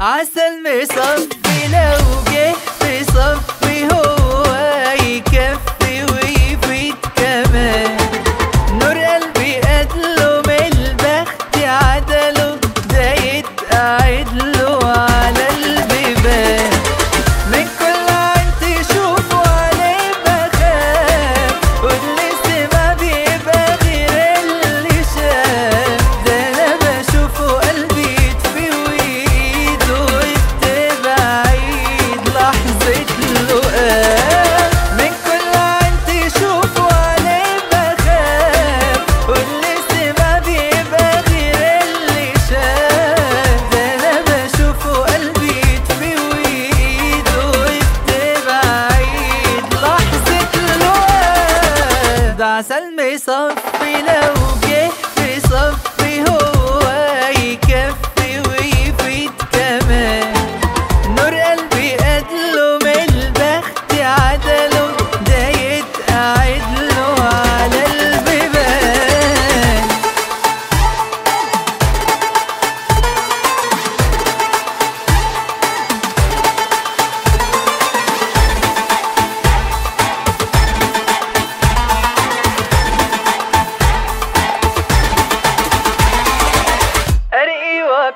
عسل مصفي لو عسل ما لو جه في صفي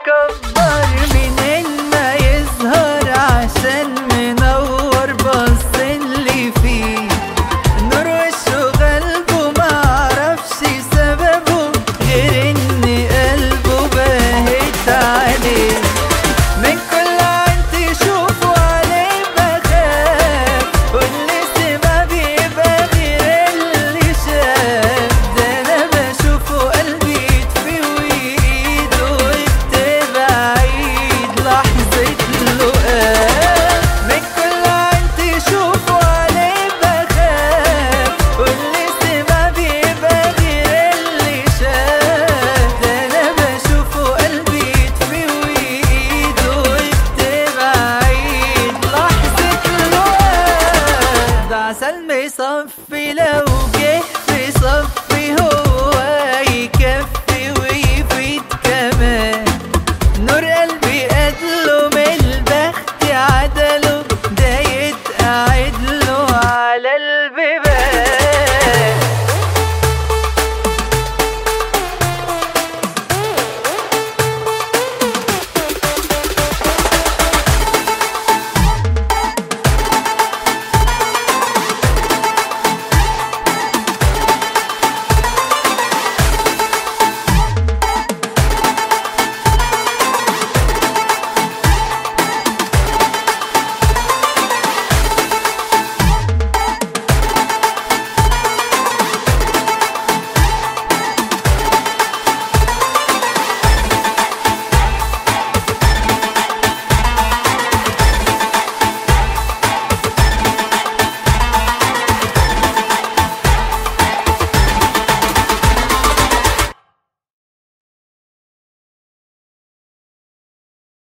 Welcome, me. في لو جه في صفي